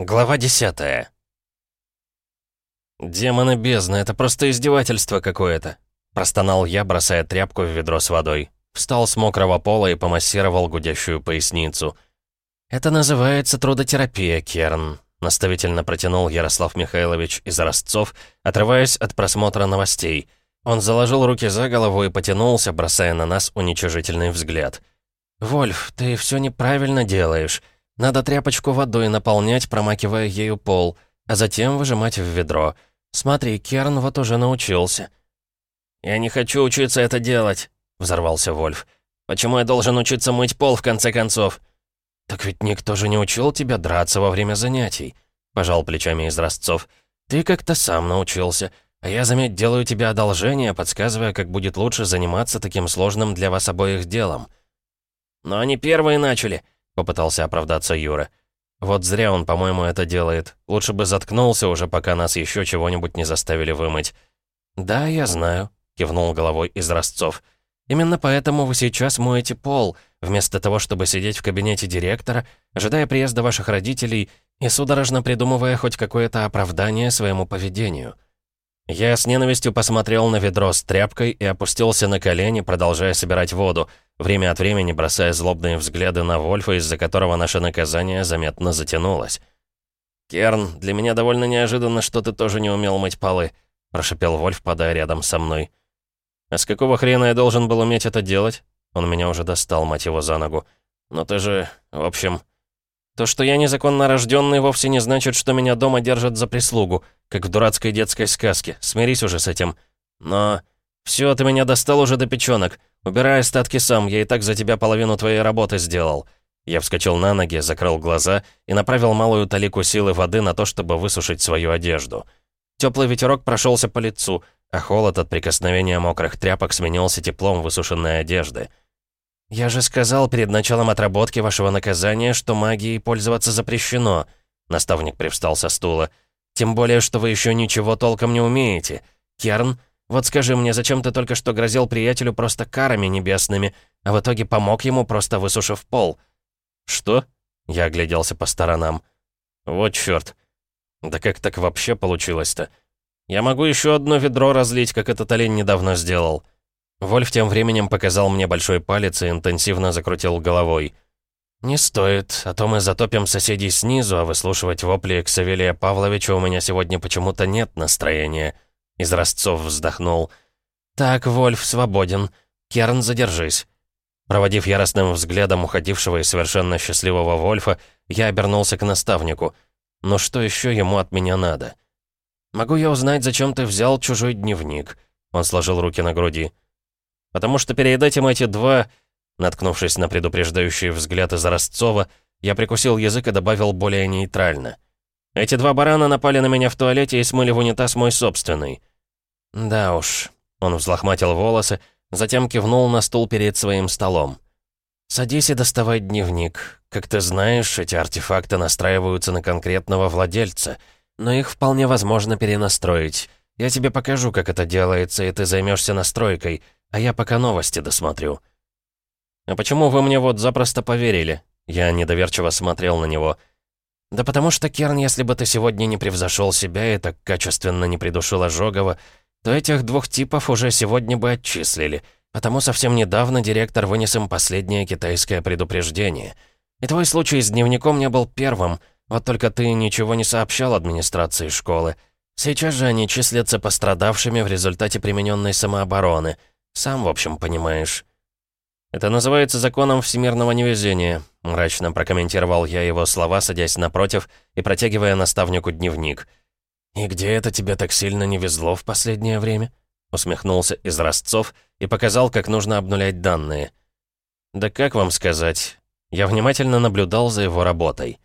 Глава 10 «Демоны бездны, это просто издевательство какое-то!» Простонал я, бросая тряпку в ведро с водой. Встал с мокрого пола и помассировал гудящую поясницу. «Это называется трудотерапия, Керн», — наставительно протянул Ярослав Михайлович из Ростцов, отрываясь от просмотра новостей. Он заложил руки за голову и потянулся, бросая на нас уничижительный взгляд. «Вольф, ты все неправильно делаешь. Надо тряпочку водой наполнять, промакивая ею пол, а затем выжимать в ведро. Смотри, Керн вот уже научился». «Я не хочу учиться это делать», — взорвался Вольф. «Почему я должен учиться мыть пол, в конце концов?» «Так ведь никто же не учил тебя драться во время занятий», — пожал плечами из Ростцов. «Ты как-то сам научился, а я, заметь, делаю тебе одолжение, подсказывая, как будет лучше заниматься таким сложным для вас обоих делом». «Но они первые начали», — попытался оправдаться Юра. «Вот зря он, по-моему, это делает. Лучше бы заткнулся уже, пока нас еще чего-нибудь не заставили вымыть». «Да, я знаю», — кивнул головой из Ростцов. «Именно поэтому вы сейчас моете пол, вместо того, чтобы сидеть в кабинете директора, ожидая приезда ваших родителей и судорожно придумывая хоть какое-то оправдание своему поведению». Я с ненавистью посмотрел на ведро с тряпкой и опустился на колени, продолжая собирать воду, время от времени бросая злобные взгляды на Вольфа, из-за которого наше наказание заметно затянулось. «Керн, для меня довольно неожиданно, что ты тоже не умел мыть полы», — прошипел Вольф, падая рядом со мной. «А с какого хрена я должен был уметь это делать?» Он меня уже достал, мать его, за ногу. «Но ты же... В общем...» То, что я незаконно рожденный, вовсе не значит, что меня дома держат за прислугу, как в дурацкой детской сказке. Смирись уже с этим. Но... Все, ты меня достал уже до печенок. Убирай остатки сам, я и так за тебя половину твоей работы сделал. Я вскочил на ноги, закрыл глаза и направил малую талику силы воды на то, чтобы высушить свою одежду. Теплый ветерок прошелся по лицу, а холод от прикосновения мокрых тряпок сменился теплом высушенной одежды. «Я же сказал перед началом отработки вашего наказания, что магией пользоваться запрещено», наставник привстал со стула. «Тем более, что вы еще ничего толком не умеете. Керн, вот скажи мне, зачем ты только что грозил приятелю просто карами небесными, а в итоге помог ему, просто высушив пол?» «Что?» Я огляделся по сторонам. «Вот чёрт. Да как так вообще получилось-то? Я могу еще одно ведро разлить, как этот олень недавно сделал». Вольф тем временем показал мне большой палец и интенсивно закрутил головой. «Не стоит, а то мы затопим соседей снизу, а выслушивать вопли Ксавелия Павловича у меня сегодня почему-то нет настроения». Из Ростцов вздохнул. «Так, Вольф свободен. Керн, задержись». Проводив яростным взглядом уходившего и совершенно счастливого Вольфа, я обернулся к наставнику. «Но что еще ему от меня надо?» «Могу я узнать, зачем ты взял чужой дневник?» Он сложил руки на груди. Потому что перед этим эти два... Наткнувшись на предупреждающий взгляд из Ростцова, я прикусил язык и добавил более нейтрально. Эти два барана напали на меня в туалете и смыли в унитаз мой собственный. Да уж. Он взлохматил волосы, затем кивнул на стул перед своим столом. «Садись и доставай дневник. Как ты знаешь, эти артефакты настраиваются на конкретного владельца, но их вполне возможно перенастроить. Я тебе покажу, как это делается, и ты займешься настройкой а я пока новости досмотрю». «А почему вы мне вот запросто поверили?» Я недоверчиво смотрел на него. «Да потому что, Керн, если бы ты сегодня не превзошел себя и так качественно не придушил Ожогова, то этих двух типов уже сегодня бы отчислили, потому совсем недавно директор вынес им последнее китайское предупреждение. И твой случай с дневником не был первым, вот только ты ничего не сообщал администрации школы. Сейчас же они числятся пострадавшими в результате примененной самообороны». Сам, в общем, понимаешь». «Это называется законом всемирного невезения», — мрачно прокомментировал я его слова, садясь напротив и протягивая наставнику дневник. «И где это тебе так сильно не везло в последнее время?» — усмехнулся из Ростцов и показал, как нужно обнулять данные. «Да как вам сказать?» Я внимательно наблюдал за его работой.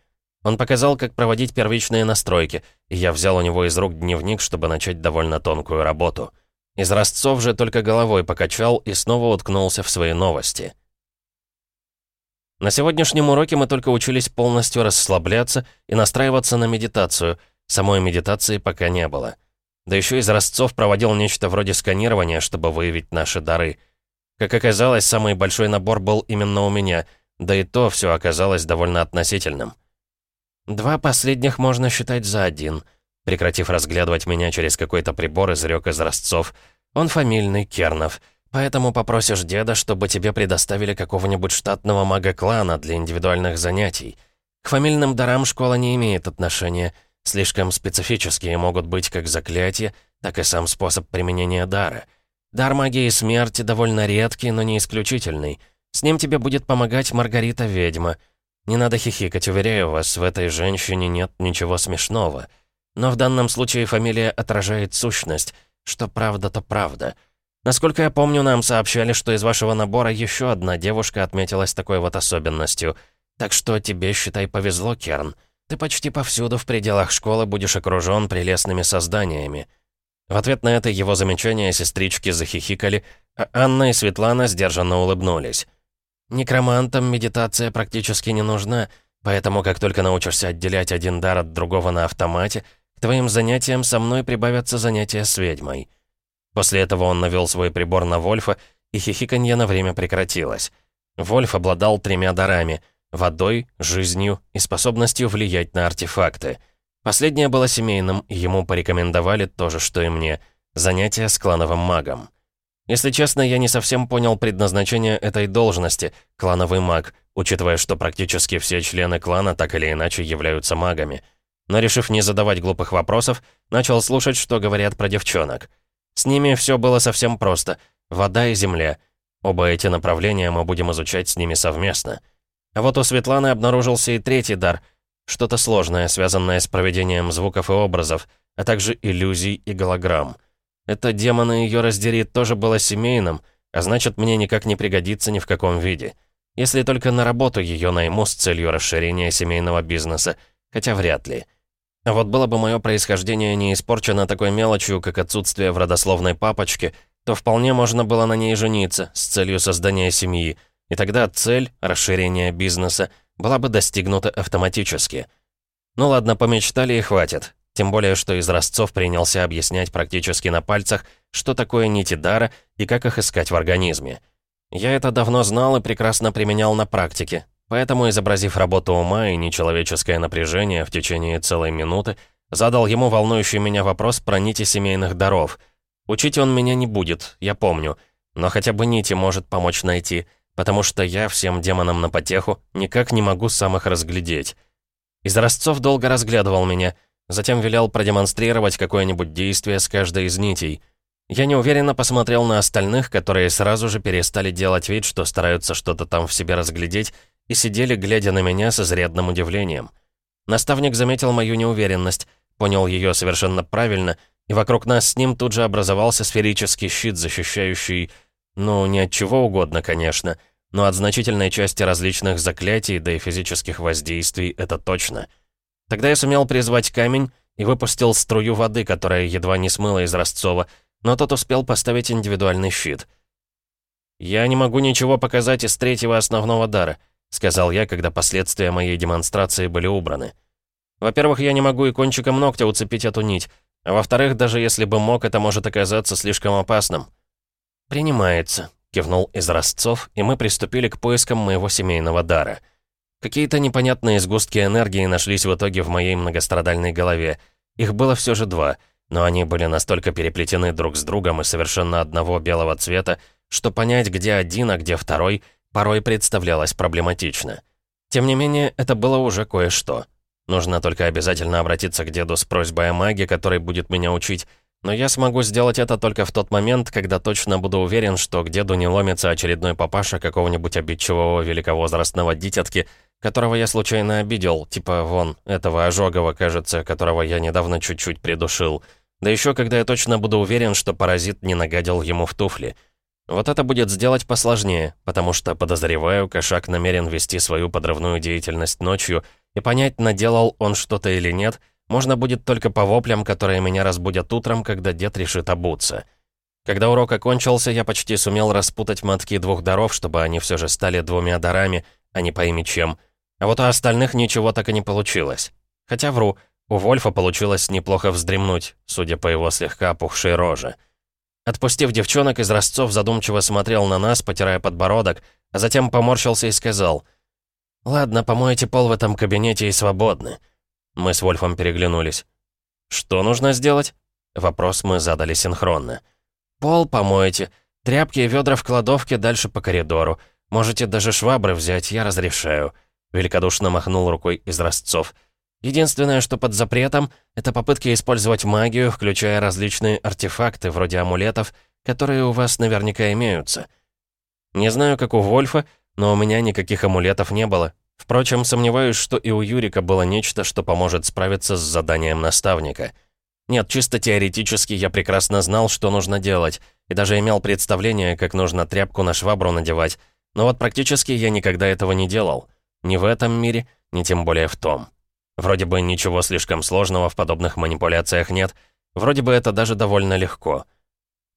Он показал, как проводить первичные настройки, и я взял у него из рук дневник, чтобы начать довольно тонкую работу — из Ростцов же только головой покачал и снова уткнулся в свои новости. На сегодняшнем уроке мы только учились полностью расслабляться и настраиваться на медитацию. Самой медитации пока не было. Да еще из Ростцов проводил нечто вроде сканирования, чтобы выявить наши дары. Как оказалось, самый большой набор был именно у меня, да и то все оказалось довольно относительным. Два последних можно считать за один. Прекратив разглядывать меня через какой-то прибор, изрек из Ростцов. Он фамильный, Кернов. Поэтому попросишь деда, чтобы тебе предоставили какого-нибудь штатного мага-клана для индивидуальных занятий. К фамильным дарам школа не имеет отношения. Слишком специфические могут быть как заклятия, так и сам способ применения дара. Дар магии смерти довольно редкий, но не исключительный. С ним тебе будет помогать Маргарита-ведьма. Не надо хихикать, уверяю вас, в этой женщине нет ничего смешного. Но в данном случае фамилия отражает сущность. Что правда, то правда. Насколько я помню, нам сообщали, что из вашего набора еще одна девушка отметилась такой вот особенностью. Так что тебе, считай, повезло, Керн. Ты почти повсюду в пределах школы будешь окружен прелестными созданиями». В ответ на это его замечание сестрички захихикали, а Анна и Светлана сдержанно улыбнулись. «Некромантам медитация практически не нужна, поэтому как только научишься отделять один дар от другого на автомате, к твоим занятиям со мной прибавятся занятия с ведьмой». После этого он навел свой прибор на Вольфа, и хихиканье на время прекратилось. Вольф обладал тремя дарами — водой, жизнью и способностью влиять на артефакты. Последнее было семейным, и ему порекомендовали то же, что и мне — занятие с клановым магом. Если честно, я не совсем понял предназначение этой должности — клановый маг, учитывая, что практически все члены клана так или иначе являются магами. Но решив не задавать глупых вопросов, начал слушать, что говорят про девчонок. С ними все было совсем просто — вода и земля. Оба эти направления мы будем изучать с ними совместно — а вот у Светланы обнаружился и третий дар. Что-то сложное, связанное с проведением звуков и образов, а также иллюзий и голограмм. Это демона ее раздери тоже было семейным, а значит, мне никак не пригодится ни в каком виде. Если только на работу ее найму с целью расширения семейного бизнеса, хотя вряд ли. А вот было бы мое происхождение не испорчено такой мелочью, как отсутствие в родословной папочке, то вполне можно было на ней жениться с целью создания семьи, и тогда цель, расширения бизнеса, была бы достигнута автоматически. Ну ладно, помечтали и хватит. Тем более, что из Ростцов принялся объяснять практически на пальцах, что такое нити дара и как их искать в организме. Я это давно знал и прекрасно применял на практике, поэтому, изобразив работу ума и нечеловеческое напряжение в течение целой минуты, задал ему волнующий меня вопрос про нити семейных даров. Учить он меня не будет, я помню, но хотя бы нити может помочь найти — потому что я всем демонам на потеху никак не могу сам их разглядеть. Из долго разглядывал меня, затем велел продемонстрировать какое-нибудь действие с каждой из нитей. Я неуверенно посмотрел на остальных, которые сразу же перестали делать вид, что стараются что-то там в себе разглядеть, и сидели, глядя на меня с изрядным удивлением. Наставник заметил мою неуверенность, понял ее совершенно правильно, и вокруг нас с ним тут же образовался сферический щит, защищающий ну, не от чего угодно, конечно, но от значительной части различных заклятий, да и физических воздействий, это точно. Тогда я сумел призвать камень и выпустил струю воды, которая едва не смыла из Ростцова, но тот успел поставить индивидуальный щит. «Я не могу ничего показать из третьего основного дара», сказал я, когда последствия моей демонстрации были убраны. «Во-первых, я не могу и кончиком ногтя уцепить эту нить, а во-вторых, даже если бы мог, это может оказаться слишком опасным». «Принимается», — кивнул из Ростцов, и мы приступили к поискам моего семейного дара. Какие-то непонятные сгустки энергии нашлись в итоге в моей многострадальной голове. Их было все же два, но они были настолько переплетены друг с другом и совершенно одного белого цвета, что понять, где один, а где второй, порой представлялось проблематично. Тем не менее, это было уже кое-что. Нужно только обязательно обратиться к деду с просьбой о маге, который будет меня учить, но я смогу сделать это только в тот момент, когда точно буду уверен, что к деду не ломится очередной папаша какого-нибудь обидчивого великовозрастного дитятки, которого я случайно обидел, типа вон, этого ожогого, кажется, которого я недавно чуть-чуть придушил. Да еще когда я точно буду уверен, что паразит не нагадил ему в туфли. Вот это будет сделать посложнее, потому что, подозреваю, кошак намерен вести свою подрывную деятельность ночью, и понять, наделал он что-то или нет — можно будет только по воплям, которые меня разбудят утром, когда дед решит обуться. Когда урок окончился, я почти сумел распутать мотки двух даров, чтобы они все же стали двумя дарами, а не пойми чем. А вот у остальных ничего так и не получилось. Хотя вру, у Вольфа получилось неплохо вздремнуть, судя по его слегка опухшей роже. Отпустив девчонок, из Ростцов задумчиво смотрел на нас, потирая подбородок, а затем поморщился и сказал, «Ладно, помойте пол в этом кабинете и свободны. Мы с Вольфом переглянулись. «Что нужно сделать?» Вопрос мы задали синхронно. «Пол помоете. Тряпки и ведра в кладовке дальше по коридору. Можете даже швабры взять, я разрешаю». Великодушно махнул рукой из Ростцов. Единственное, что под запретом, это попытки использовать магию, включая различные артефакты, вроде амулетов, которые у вас наверняка имеются. Не знаю, как у Вольфа, но у меня никаких амулетов не было. Впрочем, сомневаюсь, что и у Юрика было нечто, что поможет справиться с заданием наставника. Нет, чисто теоретически я прекрасно знал, что нужно делать, и даже имел представление, как нужно тряпку на швабру надевать, но вот практически я никогда этого не делал. Ни в этом мире, ни тем более в том. Вроде бы ничего слишком сложного в подобных манипуляциях нет. Вроде бы это даже довольно легко.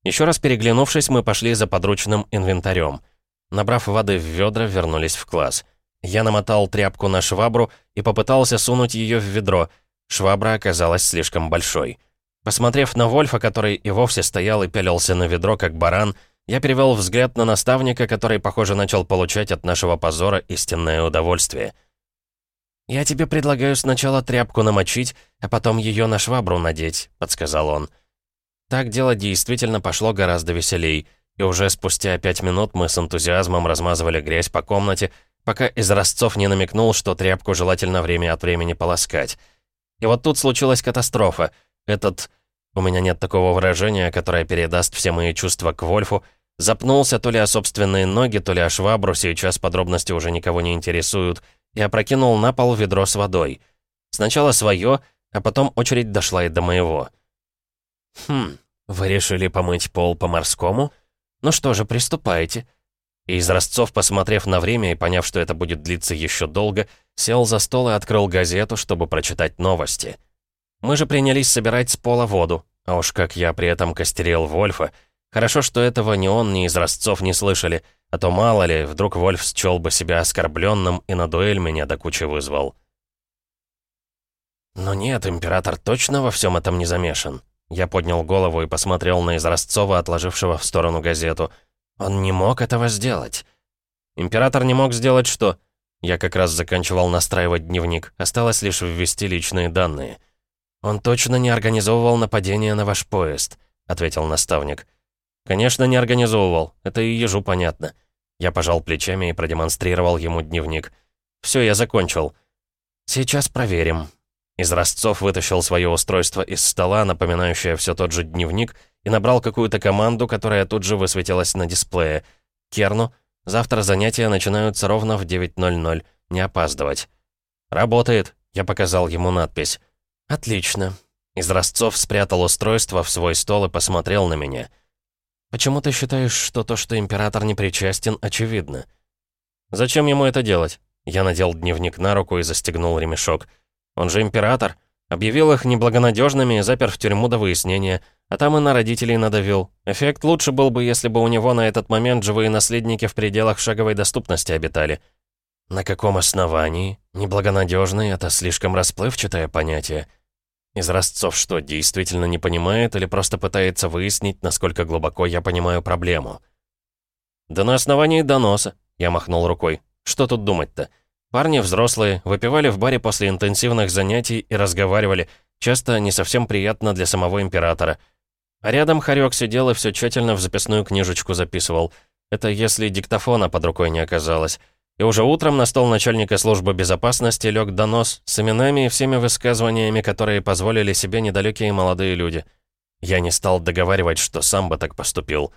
Еще раз переглянувшись, мы пошли за подручным инвентарем. Набрав воды в ведра, вернулись в класс. Я намотал тряпку на швабру и попытался сунуть ее в ведро. Швабра оказалась слишком большой. Посмотрев на Вольфа, который и вовсе стоял и пялился на ведро, как баран, я перевел взгляд на наставника, который, похоже, начал получать от нашего позора истинное удовольствие — «Я тебе предлагаю сначала тряпку намочить, а потом ее на швабру надеть», — подсказал он. Так дело действительно пошло гораздо веселей, и уже спустя пять минут мы с энтузиазмом размазывали грязь по комнате, пока из Ростцов не намекнул, что тряпку желательно время от времени полоскать. И вот тут случилась катастрофа. Этот... У меня нет такого выражения, которое передаст все мои чувства к Вольфу, запнулся то ли о собственные ноги, то ли о швабру, сейчас подробности уже никого не интересуют — и опрокинул на пол ведро с водой. Сначала свое, а потом очередь дошла и до моего. «Хм, вы решили помыть пол по-морскому? Ну что же, приступайте». И из Ростцов, посмотрев на время и поняв, что это будет длиться еще долго, сел за стол и открыл газету, чтобы прочитать новости. Мы же принялись собирать с пола воду, а уж как я при этом костерил Вольфа. Хорошо, что этого ни он, ни из Ростцов не слышали — а то мало ли, вдруг Вольф счел бы себя оскорбленным и на дуэль меня до кучи вызвал. Но нет, император точно во всем этом не замешан. Я поднял голову и посмотрел на Изразцова, отложившего в сторону газету. Он не мог этого сделать. Император не мог сделать что? Я как раз заканчивал настраивать дневник. Осталось лишь ввести личные данные. «Он точно не организовывал нападение на ваш поезд», — ответил наставник. «Конечно, не организовывал. Это и ежу понятно». Я пожал плечами и продемонстрировал ему дневник. «Все, я закончил». «Сейчас проверим». Из вытащил свое устройство из стола, напоминающее все тот же дневник, и набрал какую-то команду, которая тут же высветилась на дисплее. «Керну, завтра занятия начинаются ровно в 9.00. Не опаздывать». «Работает», — я показал ему надпись. «Отлично». Из Ростцов спрятал устройство в свой стол и посмотрел на меня — Почему ты считаешь, что то, что император не причастен, очевидно? Зачем ему это делать? Я надел дневник на руку и застегнул ремешок. Он же император. Объявил их неблагонадежными и запер в тюрьму до выяснения, а там и на родителей надавил. Эффект лучше был бы, если бы у него на этот момент живые наследники в пределах шаговой доступности обитали. На каком основании? Неблагонадежный — это слишком расплывчатое понятие. Из что, действительно не понимает или просто пытается выяснить, насколько глубоко я понимаю проблему? «Да на основании доноса», — я махнул рукой. «Что тут думать-то? Парни взрослые, выпивали в баре после интенсивных занятий и разговаривали, часто не совсем приятно для самого императора. А рядом Харек сидел и все тщательно в записную книжечку записывал. Это если диктофона под рукой не оказалось. И уже утром на стол начальника службы безопасности лег донос с именами и всеми высказываниями, которые позволили себе недалекие молодые люди. Я не стал договаривать, что сам бы так поступил.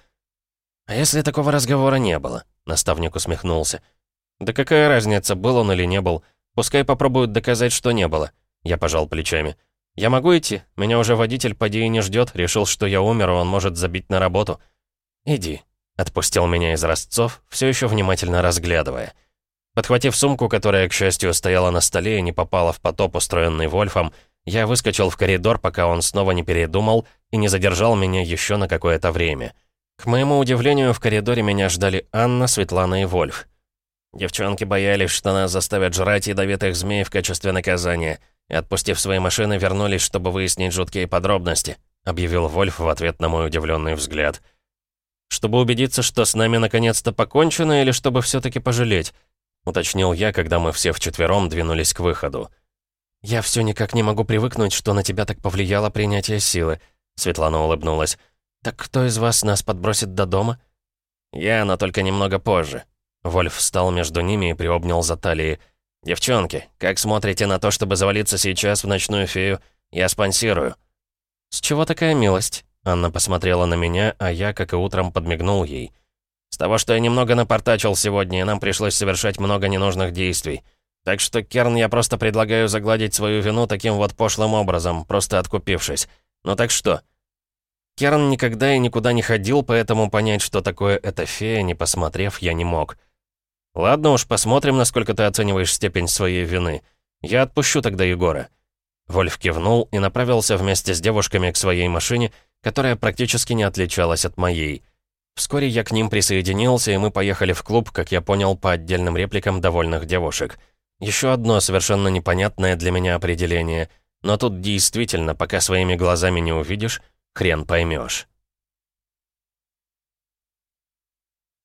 «А если такого разговора не было?» — наставник усмехнулся. «Да какая разница, был он или не был? Пускай попробуют доказать, что не было». Я пожал плечами. «Я могу идти? Меня уже водитель поди и не ждет, решил, что я умер, и он может забить на работу». «Иди», — отпустил меня из Ростцов, все еще внимательно разглядывая. Подхватив сумку, которая, к счастью, стояла на столе и не попала в потоп, устроенный Вольфом, я выскочил в коридор, пока он снова не передумал и не задержал меня еще на какое-то время. К моему удивлению, в коридоре меня ждали Анна, Светлана и Вольф. Девчонки боялись, что нас заставят жрать ядовитых змей в качестве наказания, и, отпустив свои машины, вернулись, чтобы выяснить жуткие подробности, объявил Вольф в ответ на мой удивленный взгляд. Чтобы убедиться, что с нами наконец-то покончено, или чтобы все таки пожалеть? — уточнил я, когда мы все вчетвером двинулись к выходу. «Я все никак не могу привыкнуть, что на тебя так повлияло принятие силы», — Светлана улыбнулась. «Так кто из вас нас подбросит до дома?» «Я, но только немного позже». Вольф встал между ними и приобнял за талии. «Девчонки, как смотрите на то, чтобы завалиться сейчас в ночную фею? Я спонсирую». «С чего такая милость?» Анна посмотрела на меня, а я, как и утром, подмигнул ей. «С того, что я немного напортачил сегодня, и нам пришлось совершать много ненужных действий. Так что, Керн, я просто предлагаю загладить свою вину таким вот пошлым образом, просто откупившись. Ну так что?» Керн никогда и никуда не ходил, поэтому понять, что такое эта фея, не посмотрев, я не мог. «Ладно уж, посмотрим, насколько ты оцениваешь степень своей вины. Я отпущу тогда Егора». Вольф кивнул и направился вместе с девушками к своей машине, которая практически не отличалась от моей. Вскоре я к ним присоединился, и мы поехали в клуб, как я понял, по отдельным репликам довольных девушек. Еще одно совершенно непонятное для меня определение. Но тут действительно, пока своими глазами не увидишь, хрен поймешь.